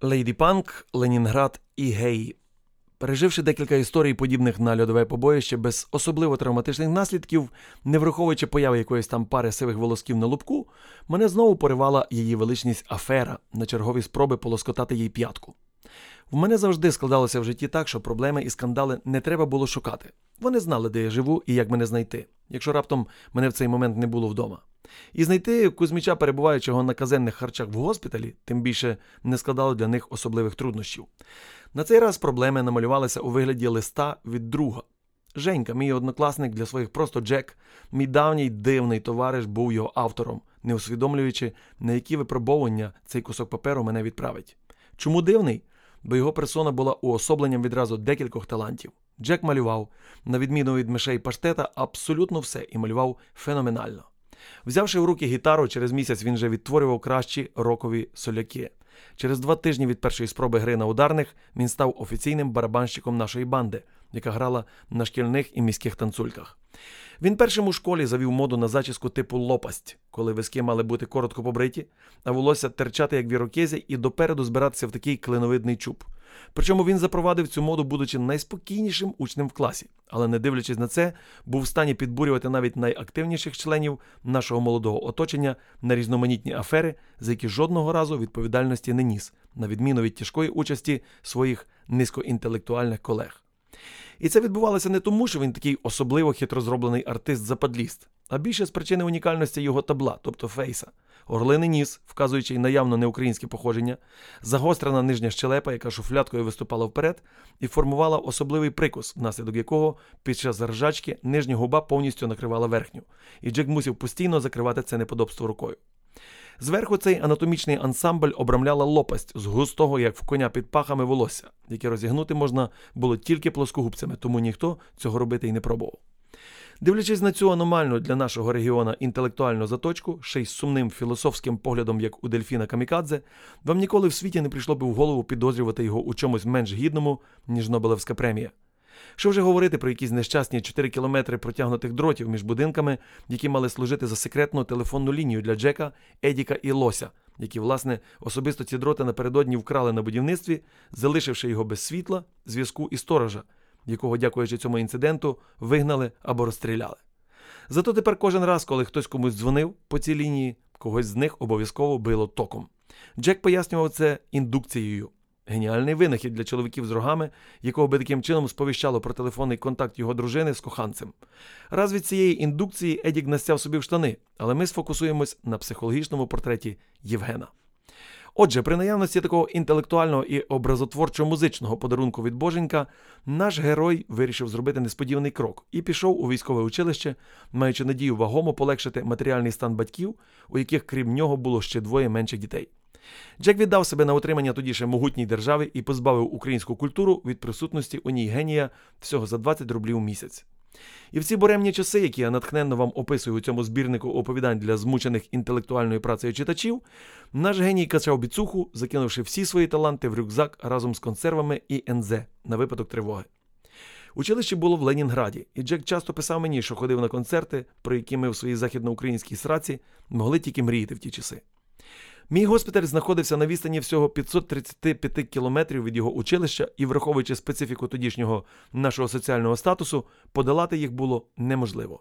Лейді Панк, Ленінград і Геї. Переживши декілька історій, подібних на льодове побоїще без особливо травматичних наслідків, не враховуючи появи якоїсь там пари сивих волосків на лубку, мене знову поривала її величність афера на чергові спроби полоскотати їй п'ятку. В мене завжди складалося в житті так, що проблеми і скандали не треба було шукати. Вони знали, де я живу і як мене знайти, якщо раптом мене в цей момент не було вдома. І знайти Кузьміча, перебуваючого на казенних харчах в госпіталі, тим більше не складало для них особливих труднощів. На цей раз проблеми намалювалися у вигляді листа від друга. Женька, мій однокласник для своїх просто Джек, мій давній дивний товариш, був його автором, не усвідомлюючи, на які випробовування цей кусок паперу мене відправить. Чому дивний? Бо його персона була уособленням відразу декількох талантів. Джек малював, на відміну від мишей паштета, абсолютно все і малював феноменально. Взявши в руки гітару, через місяць він вже відтворював кращі рокові соляки. Через два тижні від першої спроби гри на ударних він став офіційним барабанщиком нашої банди, яка грала на шкільних і міських танцульках. Він першим у школі завів моду на зачіску типу лопасть, коли виски мали бути коротко побриті, а волосся терчати як вірокезі і допереду збиратися в такий клиновидний чуб. Причому він запровадив цю моду, будучи найспокійнішим учнем в класі, але, не дивлячись на це, був в стані підбурювати навіть найактивніших членів нашого молодого оточення на різноманітні афери, за які жодного разу відповідальності не ніс, на відміну від тяжкої участі своїх низькоінтелектуальних колег. І це відбувалося не тому, що він такий особливо хитро зроблений артист-западліст, а більше з причини унікальності його табла, тобто фейса, орлиний ніс, вказуючи й наявно неукраїнське походження, загострена нижня щелепа, яка шуфляткою виступала вперед, і формувала особливий прикус, внаслідок якого під час ржачки нижня губа повністю накривала верхню, і Джек мусив постійно закривати це неподобство рукою. Зверху цей анатомічний ансамбль обрамляла лопасть з густого, як в коня під пахами волосся, яке розігнути можна було тільки плоскогубцями, тому ніхто цього робити й не пробував. Дивлячись на цю аномальну для нашого регіона інтелектуальну заточку, ще й з сумним філософським поглядом, як у Дельфіна Камікадзе, вам ніколи в світі не прийшло б в голову підозрювати його у чомусь менш гідному, ніж Нобелевська премія. Що вже говорити про якісь нещасні 4 кілометри протягнутих дротів між будинками, які мали служити за секретну телефонну лінію для Джека, Едіка і Лося, які, власне, особисто ці дроти напередодні вкрали на будівництві, залишивши його без світла, зв'язку і сторожа, якого, дякуючи цьому інциденту, вигнали або розстріляли. Зато тепер кожен раз, коли хтось комусь дзвонив по цій лінії, когось з них обов'язково било током. Джек пояснював це індукцією. Геніальний винахід для чоловіків з рогами, якого би таким чином сповіщало про телефонний контакт його дружини з коханцем. Раз від цієї індукції Едік настяв собі в штани, але ми сфокусуємось на психологічному портреті Євгена. Отже, при наявності такого інтелектуального і образотворчо-музичного подарунку від Боженька, наш герой вирішив зробити несподіваний крок і пішов у військове училище, маючи надію вагомо полегшити матеріальний стан батьків, у яких крім нього було ще двоє менших дітей. Джек віддав себе на утримання тоді ще могутній держави і позбавив українську культуру від присутності у ній генія всього за 20 рублів у місяць. І в ці буремні часи, які я натхненно вам описую у цьому збірнику оповідань для змучених інтелектуальною працею читачів, наш геній качав біцуху, закинувши всі свої таланти в рюкзак разом з консервами і НЗ на випадок тривоги. Училище було в Ленінграді, і Джек часто писав мені, що ходив на концерти, про які ми в своїй західноукраїнській сраці могли тільки мріяти в ті часи. Мій госпіталь знаходився на відстані всього 535 кілометрів від його училища, і, враховуючи специфіку тодішнього нашого соціального статусу, подолати їх було неможливо.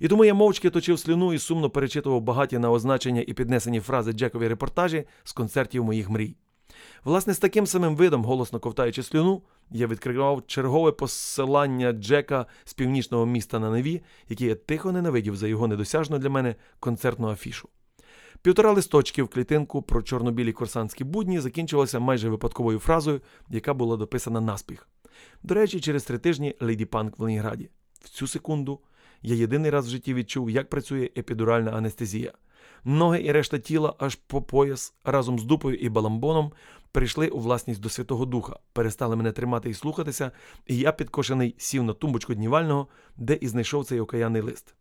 І тому я мовчки точив слюну і сумно перечитував багаті на означення і піднесені фрази Джекові репортажі з концертів моїх мрій. Власне, з таким самим видом, голосно ковтаючи слюну, я відкривав чергове посилання Джека з північного міста на Неві, який я тихо ненавидів за його недосяжну для мене концертну афішу. Півтора листочки в клітинку про чорнобілі курсантські будні закінчилося майже випадковою фразою, яка була дописана наспіх. До речі, через три тижні Леді Панк в Ленінграді. В цю секунду я єдиний раз в житті відчув, як працює епідуральна анестезія. Ноги і решта тіла аж по пояс разом з дупою і баламбоном прийшли у власність до Святого Духа, перестали мене тримати і слухатися, і я, підкошений, сів на тумбочку днівального, де і знайшов цей окаянний лист.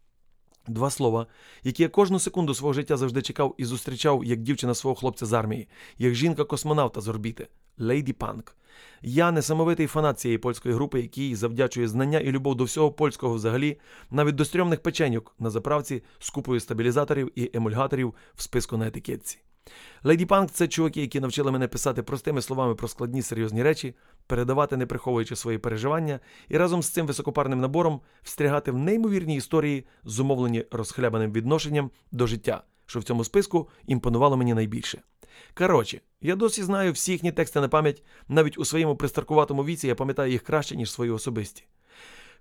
Два слова, які я кожну секунду свого життя завжди чекав і зустрічав як дівчина свого хлопця з армії, як жінка-космонавта з орбіти Лейді Панк. Я несамовитий фанат цієї польської групи, який завдячує знання і любов до всього польського взагалі, навіть до стрьомних печеньок на заправці з купою стабілізаторів і емульгаторів в списку на етикетці. Леді Панк це чуваки, які навчили мене писати простими словами про складні серйозні речі, передавати, не приховуючи свої переживання, і разом з цим високопарним набором встрягати в неймовірні історії, зумовлені розхлябаним відношенням до життя, що в цьому списку імпонувало мені найбільше. Коротше, я досі знаю всі їхні тексти на пам'ять, навіть у своєму пристаркуватому віці я пам'ятаю їх краще, ніж свої особисті.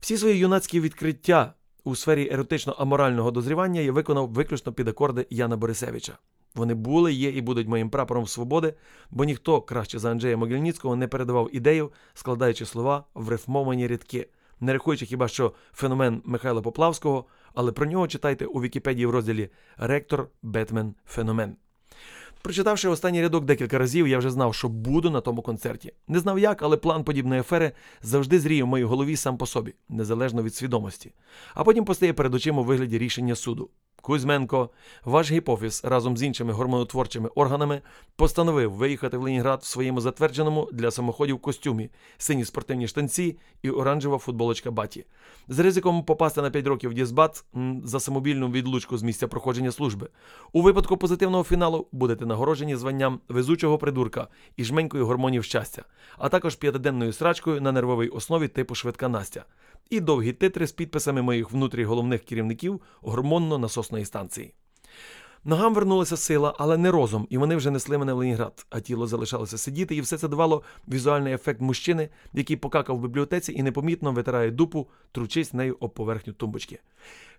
Всі свої юнацькі відкриття у сфері еротично-аморального дозрівання я виконав виключно під акорди Яна Борисевича. Вони були, є і будуть моїм прапором свободи, бо ніхто краще за Анджея Могильніцького не передавав ідею, складаючи слова в рифмовані рядки, не рахуючи хіба що феномен Михайла Поплавського, але про нього читайте у Вікіпедії в розділі Ректор Бетмен Феномен. Прочитавши останній рядок декілька разів, я вже знав, що буду на тому концерті. Не знав як, але план подібної афери завжди зріє в моїй голові сам по собі, незалежно від свідомості. А потім постає перед очима у вигляді рішення суду. Кузьменко, ваш гіпофіз разом з іншими гормонотворчими органами постановив виїхати в Ленінград в своєму затвердженому для самоходів костюмі, сині спортивні штанці і оранжева футболочка баті. З ризиком попасти на 5 років Дізбат за самобільну відлучку з місця проходження служби. У випадку позитивного фіналу будете нагороджені званням везучого придурка і жменькою гормонів щастя, а також п'ятиденною срачкою на нервовій основі типу швидка Настя і довгі титри з підписами моїх внутрі головних керівників гормонно-насосної станції. Ногам вернулася сила, але не розум, і вони вже несли мене в Ленінград, а тіло залишалося сидіти, і все це давало візуальний ефект мужчини, який покакав в бібліотеці і непомітно витирає дупу, тручись нею об поверхню тумбочки.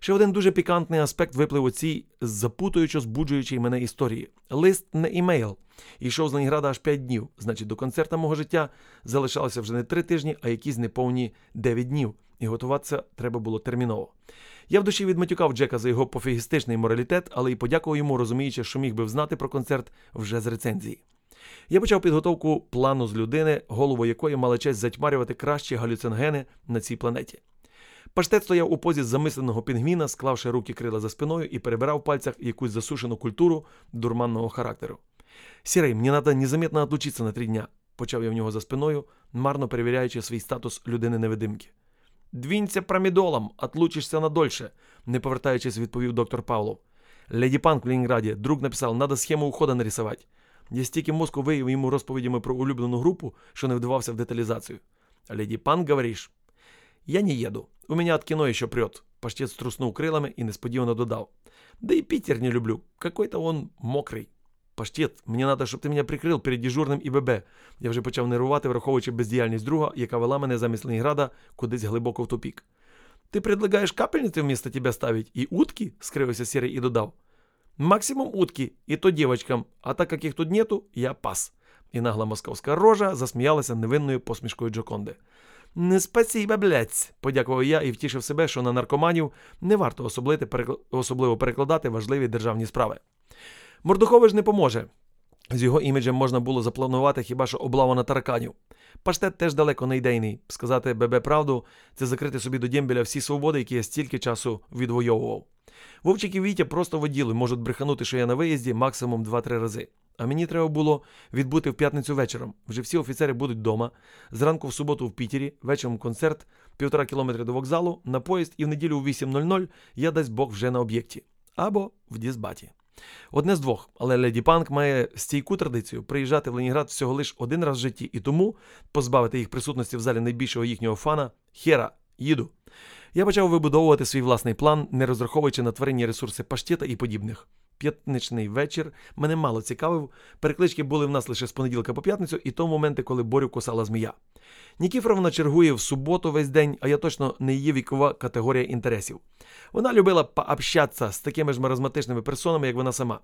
Ще один дуже пікантний аспект виплив у цій запутуючо збуджуючій мене історії. Лист не імейл. Йшов з Ленінграда аж п'ять днів, значить, до концерта мого життя залишалося вже не три тижні, а якісь неповні дев'ять днів і готуватися треба було терміново. Я в душі відматюкав Джека за його пофігістичний моралітет, але й подякував йому, розуміючи, що міг би взнати про концерт вже з рецензії. Я почав підготовку плану з людини, голову якої мала честь затьмарювати кращі галюцингени на цій планеті. Паштет стояв у позі замисленого пінгвіна, склавши руки крила за спиною і перебирав в пальцях якусь засушену культуру дурманного характеру. Сірий, мені треба незаметно отлучитися на три дня, почав я в нього за спиною, марно перевіряючи свій статус людини невидимки. Двінься промідолом, отлучишся надольше, не повертаючись, відповів доктор Павлов. Леді Панк в Ленінграді, друг написав, надо схему ухода нарисувати. Я стільки мозку виявив йому розповідями про улюблену групу, що не вдавався в деталізацію. Леді Панк, говориш? Я не їду. У мене от кіно ще прет. Паштет струснув крилами і несподівано додав. Да і Пітер не люблю. Какой-то он мокрий. Паштет, мені треба, щоб ти мене прикрив перед дежурним ІББ. Я вже почав нервувати, враховуючи бездіяльність друга, яка вела мене замість Ленінграда кудись глибоко в тупік. Ти предлагаєш капельниці вмісто тебе ставить і утки? скривився Сірий і додав. Максимум утки, і то дівчатам, а так як їх тут нету, я пас. І нагла московська рожа засміялася невинною посмішкою Джоконди. Не спасіба, блядь», – подякував я і втішив себе, що на наркоманів не варто особливо перекладати важливі державні справи. Мордухович не поможе. З його іміджем можна було запланувати хіба що облаву на тараканів. Паштет теж далеко не ідейний. Сказати ББ правду це закрити собі до Дємбеля всі свободи, які я стільки часу відвоював. Вовчик Вітя просто воділи, можуть бреханути, що я на виїзді максимум 2-3 рази. А мені треба було відбути в п'ятницю вечором. Вже всі офіцери будуть вдома. Зранку в суботу в Пітері, вечором концерт, півтора кілометри до вокзалу, на поїзд і в неділю в 8.00 я дасть Бог вже на об'єкті. Або в Дізбаті. Одне з двох, але Леді Панк має стійку традицію приїжджати в Ленінград всього лиш один раз в житті, і тому позбавити їх присутності в залі найбільшого їхнього фана Хера, їду. Я почав вибудовувати свій власний план, не розраховуючи на тваринні ресурси паштета і подібних. П'ятничний вечір мене мало цікавив. Переклички були в нас лише з понеділка по п'ятницю, і то моменти, коли борю косала змія. Нікіфоровна чергує в суботу весь день, а я точно не її вікова категорія інтересів. Вона любила пообщатися з такими ж маразматичними персонами, як вона сама.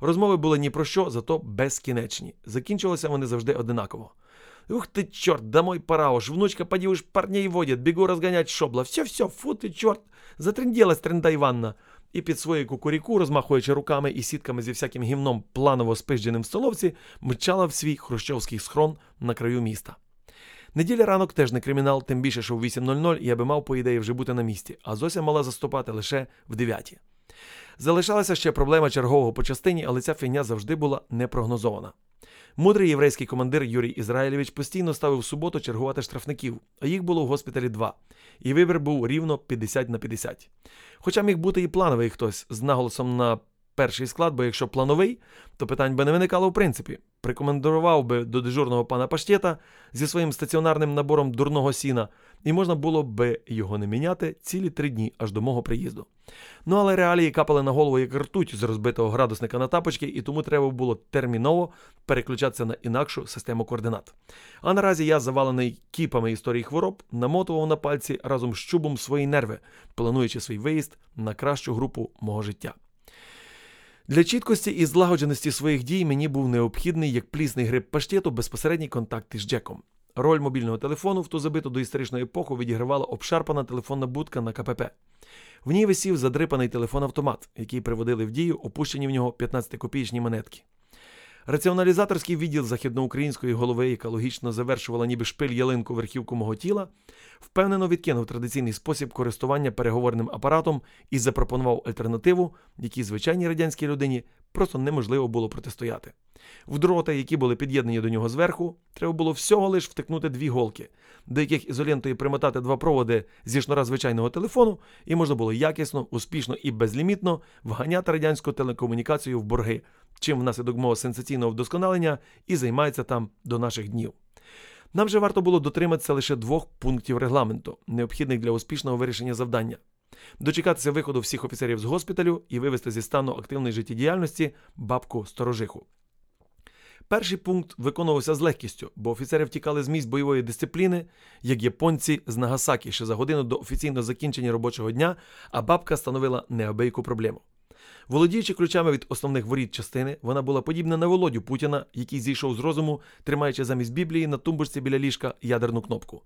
Розмови були ні про що, зато безкінечні. Закінчувалися вони завжди одинаково. Ух ты, черт, домой пора уж. Внучка, поди уж парней водит. Бегу разгонять шобла. Все-все, фу ты, черт. Затренділась Тренда Іванна. І під своєю кукуріку, розмахуючи руками і сітками зі всяким гімном планово спиждженим в столовці, мчала в свій хрущовський схрон на краю міста. Неділя ранок теж не кримінал, тим більше, що в 8.00 я би мав, по ідеї, вже бути на місці, а Зося мала заступати лише в 9. Залишалася ще проблема чергового по частині, але ця фігня завжди була непрогнозована. Мудрий єврейський командир Юрій Ізраїльович постійно ставив в суботу чергувати штрафників, а їх було в госпіталі два. І вибір був рівно 50 на 50. Хоча міг бути і плановий хтось з наголосом на перший склад, бо якщо плановий, то питань би не виникало в принципі. Прикомендував би до дежурного пана Паштєта зі своїм стаціонарним набором дурного сіна, і можна було би його не міняти цілі три дні аж до мого приїзду. Ну але реалії капали на голову як ртуть з розбитого градусника на тапочки, і тому треба було терміново переключатися на інакшу систему координат. А наразі я, завалений кіпами історії хвороб, намотував на пальці разом з чубом свої нерви, плануючи свій виїзд на кращу групу мого життя. Для чіткості і злагодженості своїх дій мені був необхідний як плісний гриб паштету безпосередній контакт із Джеком. Роль мобільного телефону в ту забиту до історичної епоху відігравала обшарпана телефонна будка на КПП. В ній висів задрипаний телефон-автомат, який приводили в дію опущені в нього 15-копійчні монетки. Раціоналізаторський відділ західноукраїнської голови, яка логічно завершувала ніби шпиль ялинку верхівку мого тіла, впевнено відкинув традиційний спосіб користування переговорним апаратом і запропонував альтернативу, якій звичайній радянській людині просто неможливо було протистояти. В дроти, які були під'єднані до нього зверху, треба було всього лиш втикнути дві голки, до яких ізолентою примотати два проводи зі шнура звичайного телефону, і можна було якісно, успішно і безлімітно вганяти радянську телекомунікацію в борги, чим внаслідок мого сенсаційного вдосконалення і займається там до наших днів. Нам же варто було дотриматися лише двох пунктів регламенту, необхідних для успішного вирішення завдання. Дочекатися виходу всіх офіцерів з госпіталю і вивести зі стану активної життєдіяльності бабку сторожиху. Перший пункт виконувався з легкістю, бо офіцери втікали з місць бойової дисципліни, як японці з Нагасакі ще за годину до офіційного закінчення робочого дня, а бабка становила неабияку проблему. Володіючи ключами від основних воріт частини, вона була подібна на володю Путіна, який зійшов з розуму, тримаючи замість Біблії на тумбочці біля ліжка ядерну кнопку.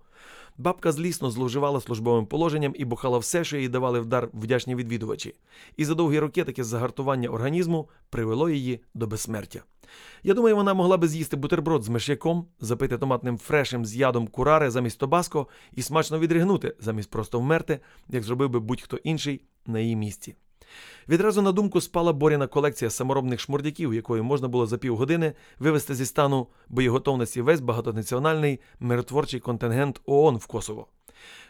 Бабка злісно зловживала службовим положенням і бухала все, що їй давали вдар вдячні відвідувачі. І за довгі роки таке загартування організму привело її до безсмертя. Я думаю, вона могла би з'їсти бутерброд з миш'яком, запити томатним фрешем з ядом курари замість тобаско і смачно відригнути, замість просто вмерти, як зробив би будь-хто інший на її місці. Відразу на думку спала Боріна колекція саморобних шмурдяків, якою можна було за півгодини вивести зі стану боєготовності весь багатонаціональний миротворчий контингент ООН в Косово.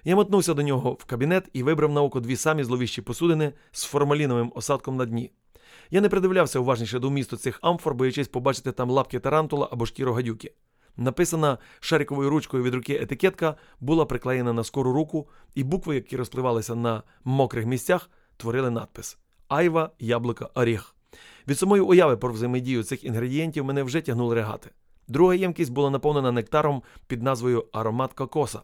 Я мотнувся до нього в кабінет і вибрав на око дві самі зловіщі посудини з формаліновим осадком на дні. Я не придивлявся уважніше до вмісту цих амфор, боячись побачити там лапки тарантула або шкіру гадюки. Написана шариковою ручкою від руки етикетка була приклеєна на скору руку, і букви, які розпливалися на мокрих місцях, творили надпис Айва, яблука, оріх. Від самої уяви про взаємодію цих інгредієнтів мене вже тягнули регати. Друга ємкість була наповнена нектаром під назвою Аромат кокоса.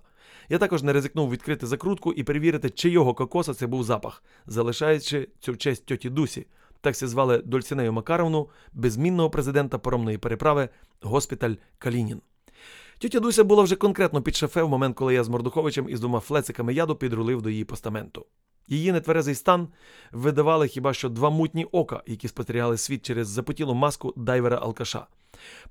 Я також не ризикнув відкрити закрутку і перевірити, чийого кокоса це був запах, залишаючи цю честь тьоті Дусі, так се звали Дольцінею Макаровну, безмінного президента паромної переправи, госпіталь Калінін. Тьотя Дуся була вже конкретно під шафе в момент, коли я з Мордуховичем із двома флециками яду підрулив до її постаменту. Її нетверезий стан видавали хіба що два мутні ока, які спостерігали світ через запотілу маску дайвера Алкаша.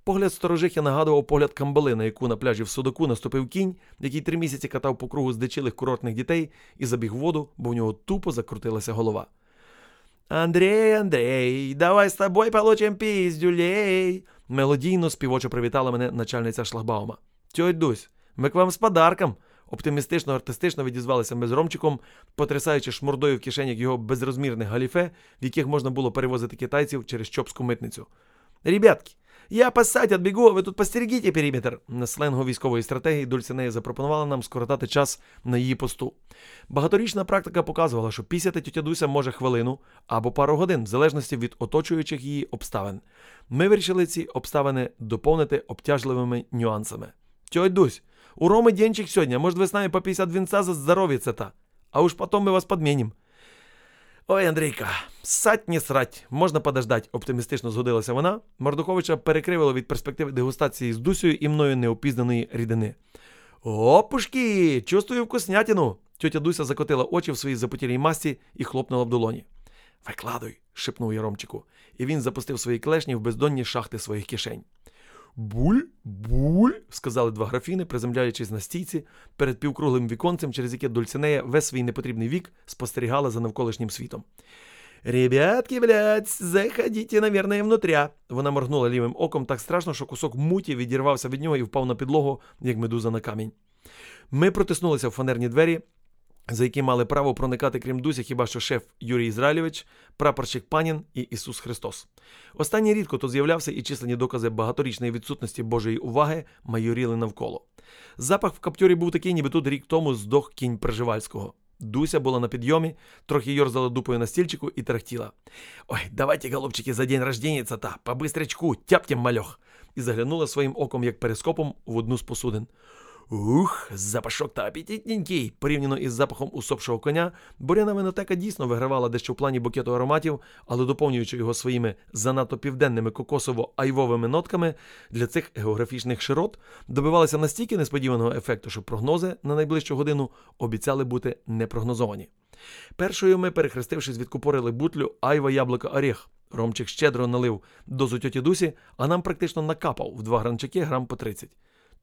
Погляд сторожихи нагадував погляд камбали, на яку на пляжі в Судаку наступив кінь, який три місяці катав по кругу здичилих курортних дітей і забіг воду, бо в нього тупо закрутилася голова. Андрей, Андрей, давай з тобою получим піздюлей. Мелодійно співочо привітала мене начальниця шлагбаума. Тьоть Дусь, ми к вам з подарком. Оптимістично артистично відізвалися ми з Ромчиком, потрясаючи шмурдою в кишенях його безрозмірних галіфе, в яких можна було перевозити китайців через Чопську митницю. Ребятки, я пасать отбегу, а ви тут постерегіть периметр. На сленгу військової стратегії Дульцинея запропонувала нам скоротати час на її посту. Багаторічна практика показувала, що пісяти тітя Дуся може хвилину або пару годин, в залежності від оточуючих її обставин. Ми вирішили ці обставини доповнити обтяжливими нюансами. Тьоть Дусь, у Роми денчик сьогодні, може, ви з нами по 50 вінца за здоров'я це та. А уж потом ми вас подмінім. Ой, Андрійка, сать не срать, можна подождать, оптимістично згодилася вона. Мордуховича перекривило від перспективи дегустації з Дусею і мною неопізнаної рідини. Опушки, чувствую вкуснятину. Тьотя Дуся закотила очі в своїй запотілій масці і хлопнула в долоні. Викладуй, шепнув я Ромчику, і він запустив свої клешні в бездонні шахти своїх кишень. Буль, буль, сказали два графіни, приземляючись на стійці перед півкруглим віконцем, через яке Дульцинея весь свій непотрібний вік спостерігала за навколишнім світом. Ребятки, блядь, заходите, наверное, внутря. Вона моргнула лівим оком так страшно, що кусок муті відірвався від нього і впав на підлогу, як медуза на камінь. Ми протиснулися в фанерні двері, за які мали право проникати крім Дуся хіба що шеф Юрій Ізраїльович, прапорщик Панін і Ісус Христос. Останній рідко тут з'являвся і численні докази багаторічної відсутності Божої уваги майоріли навколо. Запах в каптюрі був такий, ніби тут рік тому здох кінь Пржевальського. Дуся була на підйомі, трохи йорзала дупою на стільчику і тарахтіла. Ой, давайте, голубчики, за день рождения та, по бистрячку, мальох. І заглянула своїм оком, як перископом, в одну з посудин. Ух, запашок та апетитненький. Порівняно із запахом усопшого коня, буряна винотека дійсно вигравала дещо в плані букету ароматів, але доповнюючи його своїми занадто південними кокосово-айвовими нотками для цих географічних широт, добивалася настільки несподіваного ефекту, що прогнози на найближчу годину обіцяли бути непрогнозовані. Першою ми, перехрестившись, відкупорили бутлю айва яблука оріх. Ромчик щедро налив дозу тьоті Дусі, а нам практично накапав в два гранчаки грам по 30.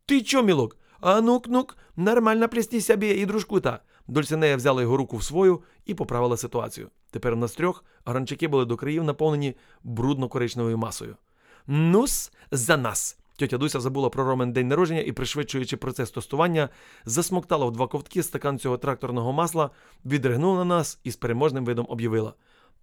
Ти чо, мілок? А ну-к, ну-к, нормально плісні собі і дружку та. Дульсинея взяла його руку в свою і поправила ситуацію. Тепер в нас трьох гранчаки були до країв наповнені брудно-коричневою масою. Нус за нас. Тьотя Дуся забула про Ромен день народження і, пришвидшуючи процес тостування, засмоктала в два ковтки стакан цього тракторного масла, відригнула на нас і з переможним видом об'явила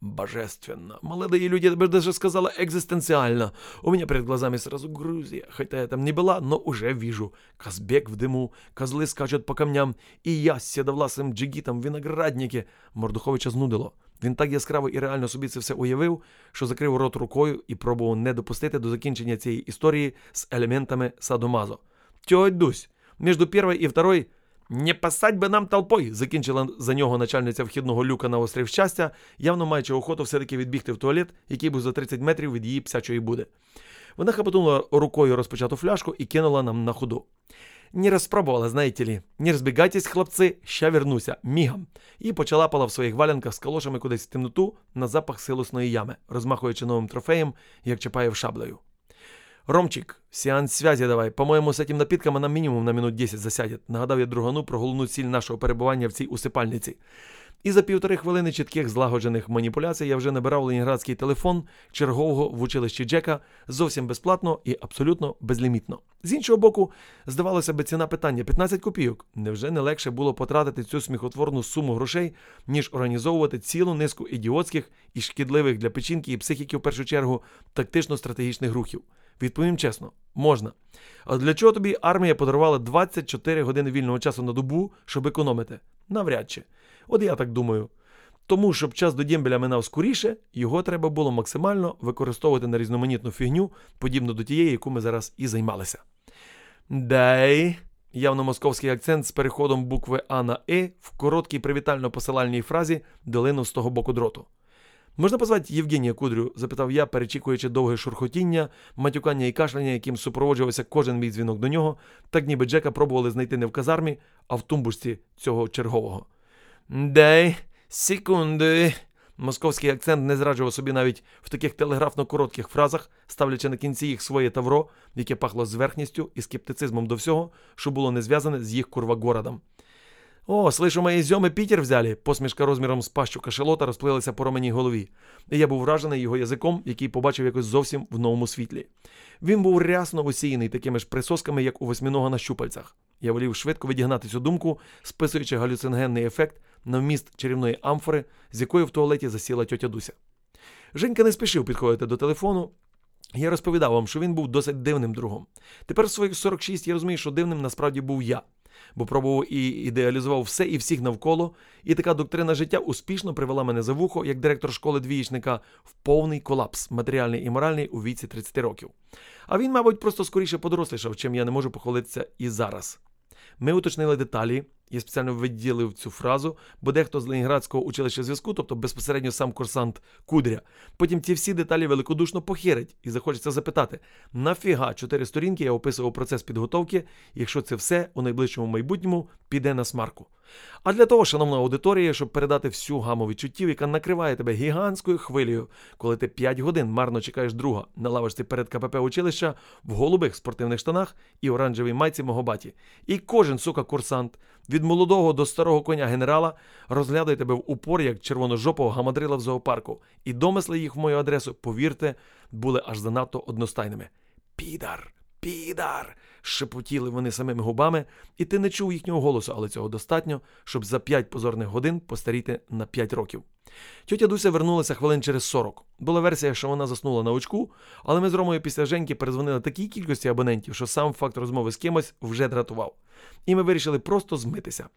Божественно. Молодые люди, я бы даже сказала, экзистенциально. У меня перед глазами сразу Грузия. Хотя я там не была, но уже вижу. Казбек в дыму, козлы скачут по камням, і я з сідовласим джигітом в винограднике. Мордуховича знудило. Він так яскраво і реально собі це все уявив, що закрив рот рукою і пробував не допустити до закінчення цієї історії з елементами садомазо. Тьоть Дусь, між першою і второю не пасать би нам толпой, закінчила за нього начальниця вхідного люка на острів щастя, явно маючи охоту все-таки відбігти в туалет, який був за 30 метрів від її псячої буде. Вона хапотунула рукою розпочату фляжку і кинула нам на ходу. Не розпробувала, знаєте ли. Не розбігайтесь, хлопці, ща вернуся, мігом. І почалапала в своїх валянках з калошами кудись в темноту на запах силосної ями, розмахуючи новим трофеєм, як Чапаєв шаблею. Ромчик, сеанс связи давай. По-моєму, з цим напітками нам мінімум на минут 10 засядять. Нагадав я другану про головну ціль нашого перебування в цій усипальниці. І за півтори хвилини чітких злагоджених маніпуляцій я вже набирав ленінградський телефон чергового в училищі Джека зовсім безплатно і абсолютно безлімітно. З іншого боку, здавалося би, ціна питання 15 копійок. Невже не легше було потратити цю сміхотворну суму грошей, ніж організовувати цілу низку ідіотських і шкідливих для печінки і психіки в першу чергу тактично-стратегічних рухів? Відповім чесно, можна. А для чого тобі армія подарувала 24 години вільного часу на добу, щоб економити? Навряд чи. От я так думаю. Тому, щоб час до Дємбеля минав скоріше, його треба було максимально використовувати на різноманітну фігню, подібно до тієї, яку ми зараз і займалися. Дай. Явно московський акцент з переходом букви А на Е в короткій привітально-посилальній фразі долинув з того боку дроту. Можна позвати Євгенія Кудрю? запитав я, перечікуючи довге шурхотіння, матюкання і кашляння, яким супроводжувався кожен мій дзвінок до нього, так ніби Джека пробували знайти не в казармі, а в тумбушці цього чергового. Дай секунди. Московський акцент не зраджував собі навіть в таких телеграфно коротких фразах, ставлячи на кінці їх своє тавро, яке пахло зверхністю і скептицизмом до всього, що було не зв'язане з їх курва городом. О, слышу, мої зьоми Пітер взяли. Посмішка розміром з пащу кашелота розплилася по роменій голові. І я був вражений його язиком, який побачив якось зовсім в новому світлі. Він був рясно осіяний такими ж присосками, як у восьминога на щупальцях. Я волів швидко відігнати цю думку, списуючи галюциногенний ефект на вміст чарівної амфори, з якою в туалеті засіла тьотя Дуся. Женька не спішив підходити до телефону. Я розповідав вам, що він був досить дивним другом. Тепер в своїх 46 я розумію, що дивним насправді був я бо пробував і ідеалізував все і всіх навколо. І така доктрина життя успішно привела мене за вухо, як директор школи двієчника, в повний колапс, матеріальний і моральний у віці 30 років. А він, мабуть, просто скоріше подорослішав, чим я не можу похвалитися і зараз. Ми уточнили деталі. Я спеціально виділив цю фразу, бо дехто з Ленінградського училища зв'язку, тобто безпосередньо сам курсант Кудря, потім ці всі деталі великодушно похирить і захочеться запитати, нафіга чотири сторінки я описував процес підготовки, якщо це все у найближчому майбутньому піде на смарку. А для того, шановна аудиторія, щоб передати всю гаму відчуттів, яка накриває тебе гігантською хвилею, коли ти 5 годин марно чекаєш друга на лавочці перед КПП училища в голубих спортивних штанах і оранжевій майці мого баті. І кожен сука курсант від молодого до старого коня генерала розглядає тебе в упор, як червоножопого гамадрила в зоопарку. І домисли їх в мою адресу, повірте, були аж занадто одностайними. Підар, підар. Шепотіли вони самими губами, і ти не чув їхнього голосу, але цього достатньо, щоб за 5 позорних годин постаріти на 5 років. Тьотя Дуся вернулася хвилин через 40. Була версія, що вона заснула на очку, але ми з Ромою після Женьки перезвонили такій кількості абонентів, що сам факт розмови з кимось вже дратував. І ми вирішили просто змитися.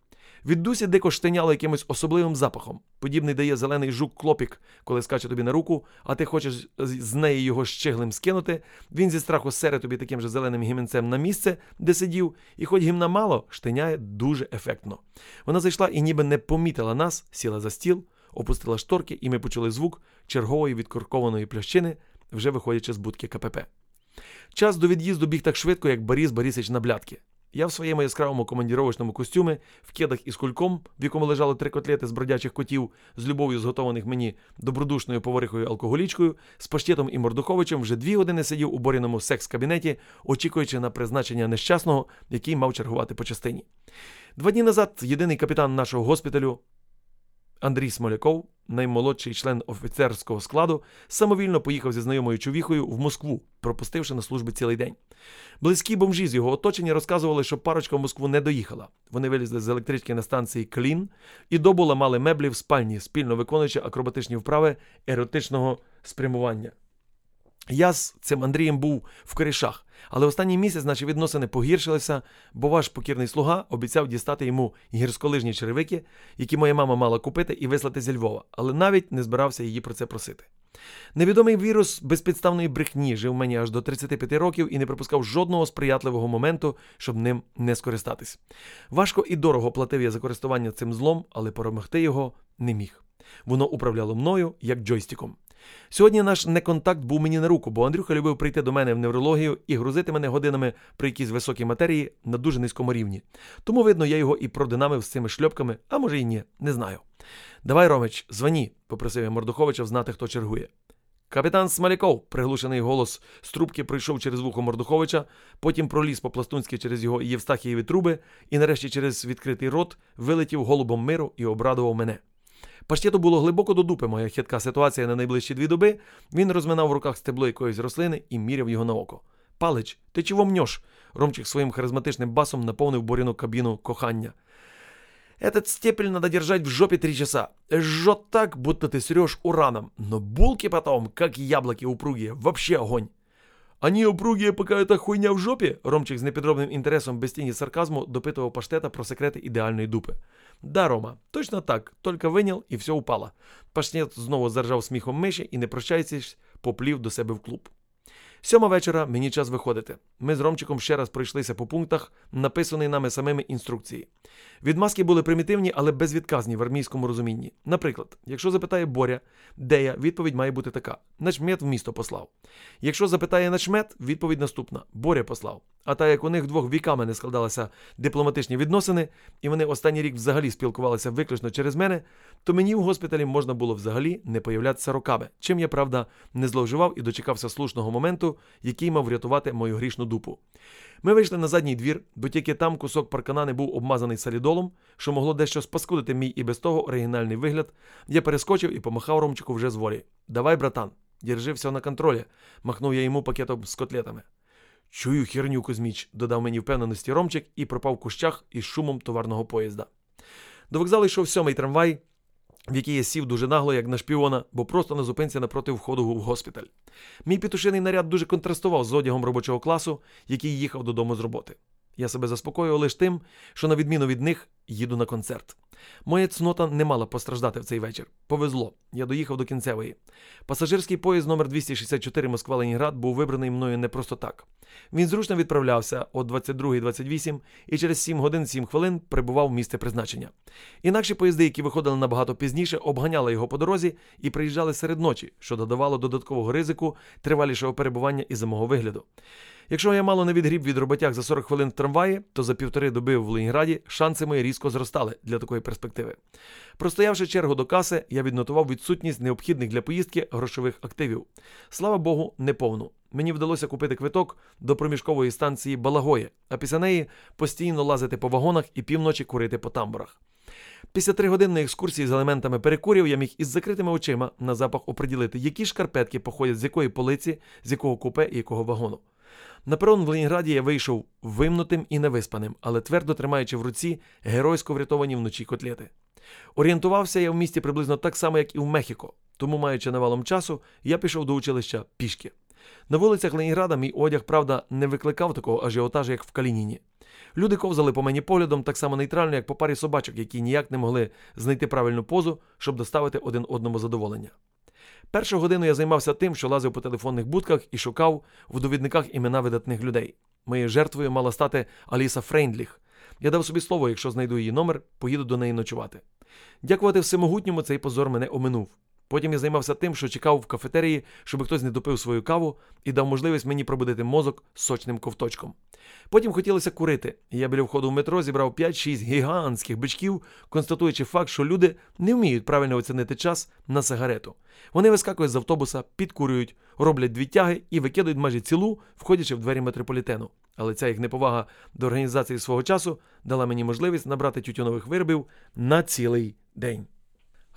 Від Дусі дико штиняло якимось особливим запахом. Подібний дає зелений жук клопік, коли скаче тобі на руку, а ти хочеш з неї його щеглим скинути. Він зі страху сере тобі таким же зеленим гімінцем на місце, де сидів, і хоч гімна мало, штиняє дуже ефектно. Вона зайшла і ніби не помітила нас, сіла за стіл, опустила шторки, і ми почули звук чергової відкоркованої плящини, вже виходячи з будки КПП. Час до від'їзду біг так швидко, як Борис Борисич на блядки. Я в своєму яскравому командіровочному костюмі, в кедах із кульком, в якому лежали три котлети з бродячих котів, з любов'ю зготованих мені добродушною поварихою алкоголічкою, з паштетом і Мордуховичем вже дві години сидів у боріному секс-кабінеті, очікуючи на призначення нещасного, який мав чергувати по частині. Два дні назад єдиний капітан нашого госпіталю Андрій Смоляков, наймолодший член офіцерського складу, самовільно поїхав зі знайомою чувіхою в Москву, пропустивши на службі цілий день. Близькі бомжі з його оточення розказували, що парочка в Москву не доїхала. Вони вилізли з електрички на станції Клін і добу ламали меблі в спальні, спільно виконуючи акробатичні вправи еротичного спрямування. Я з цим Андрієм був в корішах, але останній місяць наші відносини погіршилися, бо ваш покірний слуга обіцяв дістати йому гірськолижні черевики, які моя мама мала купити і вислати зі Львова, але навіть не збирався її про це просити. Невідомий вірус безпідставної брехні жив мені аж до 35 років і не припускав жодного сприятливого моменту, щоб ним не скористатись. Важко і дорого платив я за користування цим злом, але перемогти його не міг. Воно управляло мною як джойстиком. Сьогодні наш неконтакт був мені на руку, бо Андрюха любив прийти до мене в неврологію і грузити мене годинами при якійсь високій матерії на дуже низькому рівні. Тому, видно, я його і продинамив з цими шльопками, а може і ні, не знаю. Давай, Ромич, звоні, попросив я Мордуховича знати, хто чергує. Капітан Смоляков, приглушений голос з трубки пройшов через вухо Мордуховича, потім проліз по-пластунськи через його Євстахієві труби і нарешті через відкритий рот вилетів голубом миру і обрадував мене. Паштету було глибоко до дупи моя хитка ситуація на найближчі дві доби. Він розминав в руках стебло якоїсь рослини і міряв його на око. Палич, ти чого мньош? Ромчик своїм харизматичним басом наповнив боріну кабіну кохання. Этот степель надо держать в жопе три часа. Жжет так, будто ты срешь ураном. Но булки потом, как яблоки упругие, вообще огонь. Ані упругие, пока эта хуйня в жопі? Ромчик з непідробним інтересом без тіні сарказму допитував паштета про секрети ідеальної дупи. Да, Рома, точно так, тільки виняв і все упало. Паштет знову заржав сміхом миші і, не прощаючись, поплів до себе в клуб. Сьома вечора мені час виходити. Ми з Ромчиком ще раз пройшлися по пунктах, написаної нами самими інструкції. Відмазки були примітивні, але безвідказні в армійському розумінні. Наприклад, якщо запитає Боря, де я, відповідь має бути така: начмет в місто послав. Якщо запитає начмет, відповідь наступна: Боря послав. А так як у них двох віками не складалися дипломатичні відносини, і вони останній рік взагалі спілкувалися виключно через мене, то мені в госпіталі можна було взагалі не появлятися роками, чим я, правда, не зловживав і дочекався слушного моменту, який мав врятувати мою грішну дупу. Ми вийшли на задній двір, бо тільки там кусок паркана не був обмазаний салідолом, що могло дещо спаскудити мій і без того оригінальний вигляд. Я перескочив і помахав Ромчику вже з волі. Давай, братан, держи все на контролі, махнув я йому пакетом з котлетами. Чую херню, Кузьміч, додав мені впевненості Ромчик і пропав в кущах із шумом товарного поїзда. До вокзалу йшов сьомий трамвай, в який я сів дуже нагло, як на шпіона, бо просто на зупинці напроти входу в госпіталь. Мій петушиний наряд дуже контрастував з одягом робочого класу, який їхав додому з роботи. Я себе заспокоював лише тим, що, на відміну від них, їду на концерт. Моя цнота не мала постраждати в цей вечір. Повезло, я доїхав до кінцевої. Пасажирський поїзд номер 264 Москва Ленінград був вибраний мною не просто так. Він зручно відправлявся о 22.28 і через 7 годин 7 хвилин прибував в місце призначення. Інакші поїзди, які виходили набагато пізніше, обганяли його по дорозі і приїжджали серед ночі, що додавало додаткового ризику тривалішого перебування і самого вигляду. Якщо я мало не відгріб від роботяг за 40 хвилин в трамваї, то за півтори доби в Ленінграді шанси мої різко зростали для такої перспективи. Простоявши чергу до каси, я віднотував відсутність необхідних для поїздки грошових активів. Слава Богу, не повну. Мені вдалося купити квиток до проміжкової станції Балагоє, а після неї постійно лазити по вагонах і півночі курити по тамбурах. Після тригодинної екскурсії з елементами перекурів я міг із закритими очима на запах оприділити, які шкарпетки походять з якої полиці, з якого купе і якого вагону. На перон в Ленінграді я вийшов вимнутим і невиспаним, але твердо тримаючи в руці геройсько врятовані вночі котлети. Орієнтувався я в місті приблизно так само, як і в Мехіко, тому, маючи навалом часу, я пішов до училища пішки. На вулицях Ленінграда мій одяг, правда, не викликав такого ажіотажу, як в Калініні. Люди ковзали по мені поглядом так само нейтрально, як по парі собачок, які ніяк не могли знайти правильну позу, щоб доставити один одному задоволення. Першу годину я займався тим, що лазив по телефонних будках і шукав в довідниках імена видатних людей. Моєю жертвою мала стати Аліса Фрейндліх. Я дав собі слово, якщо знайду її номер, поїду до неї ночувати. Дякувати всемогутньому, цей позор мене оминув. Потім я займався тим, що чекав в кафетерії, щоб хтось не допив свою каву і дав можливість мені пробудити мозок сочним ковточком. Потім хотілося курити, я біля входу в метро зібрав 5-6 гігантських бичків, констатуючи факт, що люди не вміють правильно оцінити час на сигарету. Вони вискакують з автобуса, підкурюють, роблять дві тяги і викидують майже цілу, входячи в двері метрополітену. Але ця їх неповага до організації свого часу дала мені можливість набрати тютюнових виробів на цілий день.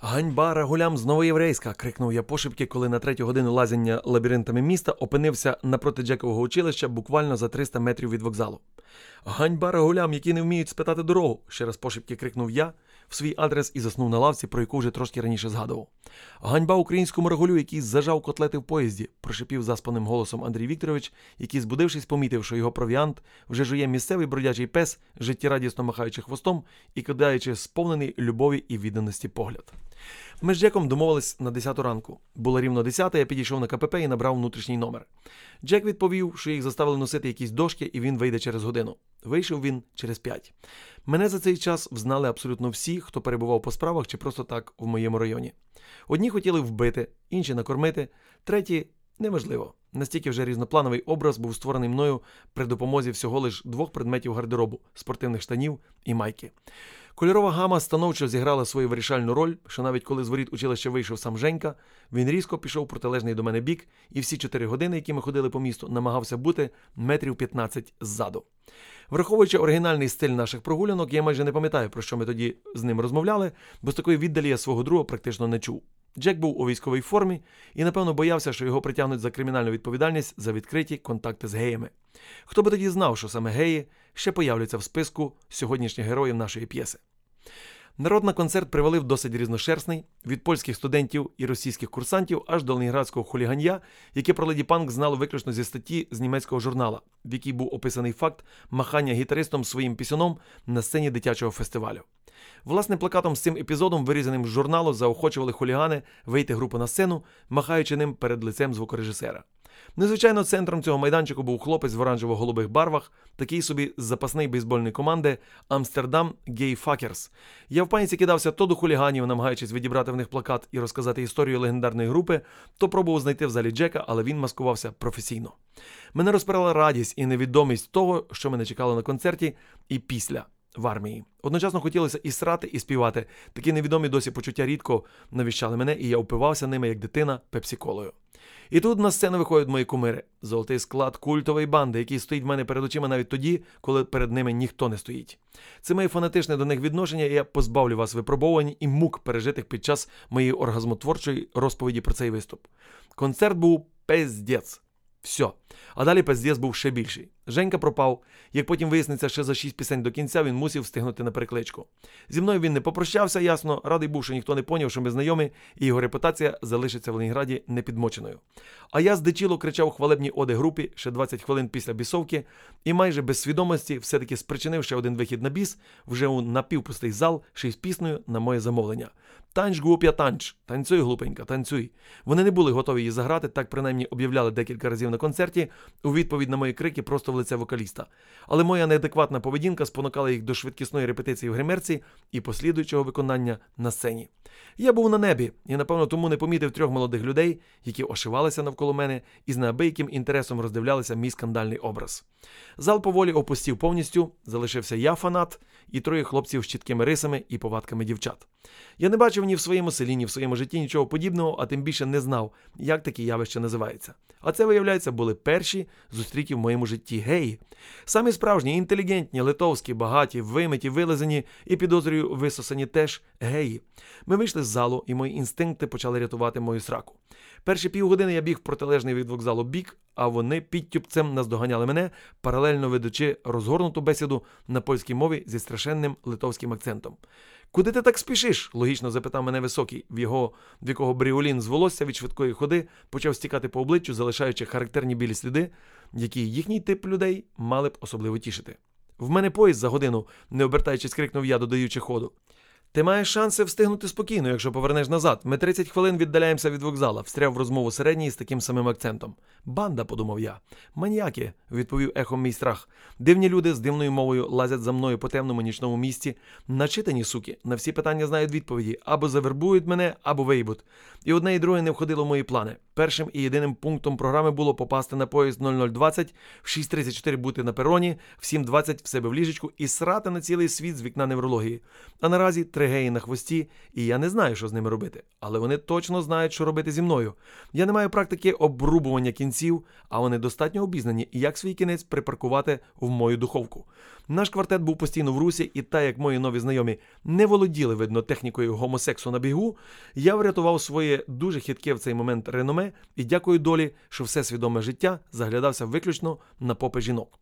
Ганьба рагулям знову єврейська. крикнув я пошепки, коли на третю годину лазіння лабіринтами міста опинився напроти Джекового училища буквально за 300 метрів від вокзалу. Ганьба рагулям, які не вміють спитати дорогу, ще раз пошепки крикнув я в свій адрес і заснув на лавці, про яку вже трошки раніше згадував. Ганьба українському рагулю, який зажав котлети в поїзді, прошипів заспаним голосом Андрій Вікторович, який, збудившись, помітив, що його провіант вже жує місцевий бродячий пес, життєрадісно махаючи хвостом і кидаючи сповнений любові і відданості погляд. Ми з Джеком домовились на 10 ранку. Було рівно 10, я підійшов на КПП і набрав внутрішній номер. Джек відповів, що їх заставили носити якісь дошки, і він вийде через годину. Вийшов він через 5. Мене за цей час взнали абсолютно всі, хто перебував по справах чи просто так в моєму районі. Одні хотіли вбити, інші накормити, треті неважливо. Настільки вже різноплановий образ був створений мною при допомозі всього лиш двох предметів гардеробу спортивних штанів і майки. Кольорова гама становчо зіграла свою вирішальну роль, що навіть коли з воріт училища вийшов сам Женька, він різко пішов протилежний до мене бік, і всі чотири години, які ми ходили по місту, намагався бути метрів 15 ззаду. Враховуючи оригінальний стиль наших прогулянок, я майже не пам'ятаю, про що ми тоді з ним розмовляли, бо з такої віддалі я свого друга практично не чув. Джек був у військовій формі і, напевно, боявся, що його притягнуть за кримінальну відповідальність за відкриті контакти з геями. Хто би тоді знав, що саме геї ще появляться в списку сьогоднішніх героїв нашої п'єси. Народ на концерт привалив досить різношерстний від польських студентів і російських курсантів аж до ленінградського хуліган'я, яке про леді панк знало виключно зі статті з німецького журнала, в якій був описаний факт махання гітаристом своїм пісюном на сцені дитячого фестивалю. Власне, плакатом з цим епізодом, вирізаним з журналу, заохочували хулігани вийти групу на сцену, махаючи ним перед лицем звукорежисера. Незвичайно, центром цього майданчику був хлопець в оранжево-голубих барвах, такий собі запасний бейсбольної команди Амстердам Гей Факерс. Я в паніці кидався то до хуліганів, намагаючись відібрати в них плакат і розказати історію легендарної групи, то пробував знайти в залі Джека, але він маскувався професійно. Мене розпирала радість і невідомість того, що мене чекало на концерті, і після. В армії одночасно хотілося і срати, і співати. Такі невідомі досі почуття рідко навіщали мене, і я упивався ними як дитина пепсіколою. І тут на сцену виходять мої кумири. Золотий склад культової банди, який стоїть в мене перед очима навіть тоді, коли перед ними ніхто не стоїть. Це моє фанатичне до них відношення, і я позбавлю вас випробувань і мук пережитих під час моєї оргазмотворчої розповіді про цей виступ. Концерт був пездець. Все. А далі пездець був ще більший. Женька пропав. Як потім виясниться, ще за шість пісень до кінця він мусив встигнути на перекличку. Зі мною він не попрощався, ясно. Радий був, що ніхто не поняв, що ми знайомі, і його репутація залишиться в Ленінграді непідмоченою. А я здичіло кричав хвалебні оди групі ще 20 хвилин після бісовки, і майже без свідомості все-таки спричинив ще один вихід на біс, вже у напівпустий зал, ще й піснею на моє замовлення. Танч глуп'я танч, танцюй, глупенька, танцюй. Вони не були готові її заграти, так принаймні об'являли декілька разів на концерті у відповідь на мої крики просто в лице вокаліста. Але моя неадекватна поведінка спонукала їх до швидкісної репетиції в гримерці і послідуючого виконання на сцені. Я був на небі і, напевно, тому не помітив трьох молодих людей, які ошивалися навколо мене і з неабияким інтересом роздивлялися мій скандальний образ. Зал поволі опустів повністю, залишився я фанат і троє хлопців з чіткими рисами і повадками дівчат. Я не бачив ні в своєму селі, ні в своєму житті нічого подібного, а тим більше не знав, як таке явище називається. А це, виявляється, були перші зустріті в моєму житті геї. Самі справжні, інтелігентні, литовські, багаті, вимиті, вилизані і підозрюю, висосані теж геї. Ми вийшли з залу, і мої інстинкти почали рятувати мою сраку. Перші півгодини я біг в протилежний від вокзалу бік, а вони підтюпцем наздоганяли мене, паралельно ведучи розгорнуту бесіду на польській мові зі страшенним литовським акцентом. Куди ти так спішиш? логічно запитав мене високий, в його в якого бріолін з волосся від швидкої ходи почав стікати по обличчю, залишаючи характерні білі сліди, які їхній тип людей мали б особливо тішити. В мене поїзд за годину, не обертаючись, крикнув я, додаючи ходу. Ти маєш шанси встигнути спокійно, якщо повернеш назад. Ми 30 хвилин віддаляємося від вокзала, встряв в розмову середній з таким самим акцентом. Банда, подумав я. Маніяки, відповів ехом мій страх. Дивні люди з дивною мовою лазять за мною по темному нічному місті. Начитані суки, на всі питання знають відповіді або завербують мене, або виїбуть. І одне і друге не входило в мої плани. Першим і єдиним пунктом програми було попасти на поїзд 0020, в 6.34 бути на пероні, в 7.20 в себе в ліжечку і срати на цілий світ з вікна неврології. А наразі три геї на хвості, і я не знаю, що з ними робити. Але вони точно знають, що робити зі мною. Я не маю практики обрубування кінців, а вони достатньо обізнані, як свій кінець припаркувати в мою духовку. Наш квартет був постійно в русі, і та як мої нові знайомі не володіли, видно, технікою гомосексу на бігу, я врятував своє дуже хитке в цей момент реноме і дякую долі, що все свідоме життя заглядався виключно на попи жінок.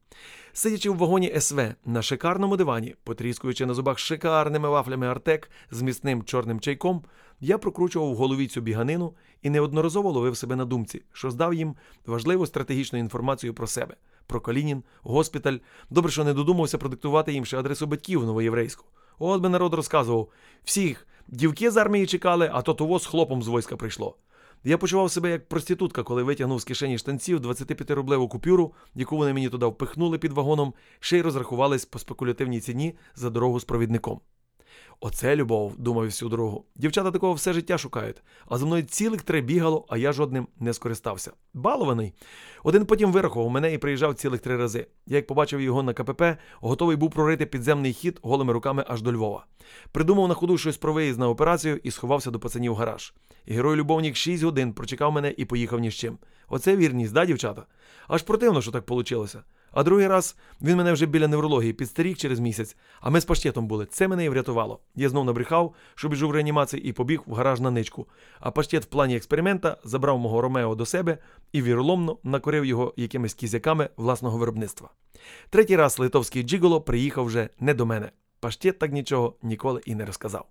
Сидячи в вагоні СВ на шикарному дивані, потріскуючи на зубах шикарними вафлями Артек з міцним чорним чайком, я прокручував в голові цю біганину і неодноразово ловив себе на думці, що здав їм важливу стратегічну інформацію про себе, про Калінін, госпіталь. Добре, що не додумався продиктувати їм ще адресу батьків новоєврейську. От би народ розказував: всіх дівки з армії чекали, а то того з хлопом з війська прийшло. Я почував себе як проститутка, коли витягнув з кишені штанців 25-рублеву купюру, яку вони мені туди впихнули під вагоном, ще й розрахувались по спекулятивній ціні за дорогу з провідником. Оце любов, думав всю дорогу. Дівчата такого все життя шукають, а за мною цілих три бігало, а я жодним не скористався. Балований. Один потім вирахував мене і приїжджав цілих три рази. Я, як побачив його на КПП, готовий був прорити підземний хід голими руками аж до Львова. Придумав на ходу щось про виїзд на операцію і сховався до пацанів в гараж. І герой-любовник 6 годин прочекав мене і поїхав ні з чим. Оце вірність, да, дівчата? Аж противно, що так вийшло. А другий раз він мене вже біля неврології підстеріг через місяць, а ми з паштетом були. Це мене і врятувало. Я знов набрехав, що біжу в реанімації і побіг в гараж на ничку. А паштет в плані експеримента забрав мого Ромео до себе і віроломно накорив його якимись кізяками власного виробництва. Третій раз литовський Джиголо приїхав вже не до мене. Паштет так нічого ніколи і не розказав.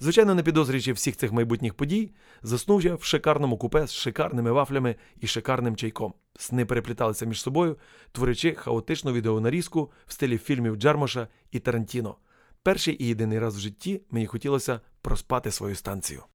Звичайно, не підозрюючи всіх цих майбутніх подій, заснув я в шикарному купе з шикарними вафлями і шикарним чайком. Сни перепліталися між собою, творячи хаотичну відеонарізку в стилі фільмів Джармоша і Тарантіно. Перший і єдиний раз в житті мені хотілося проспати свою станцію.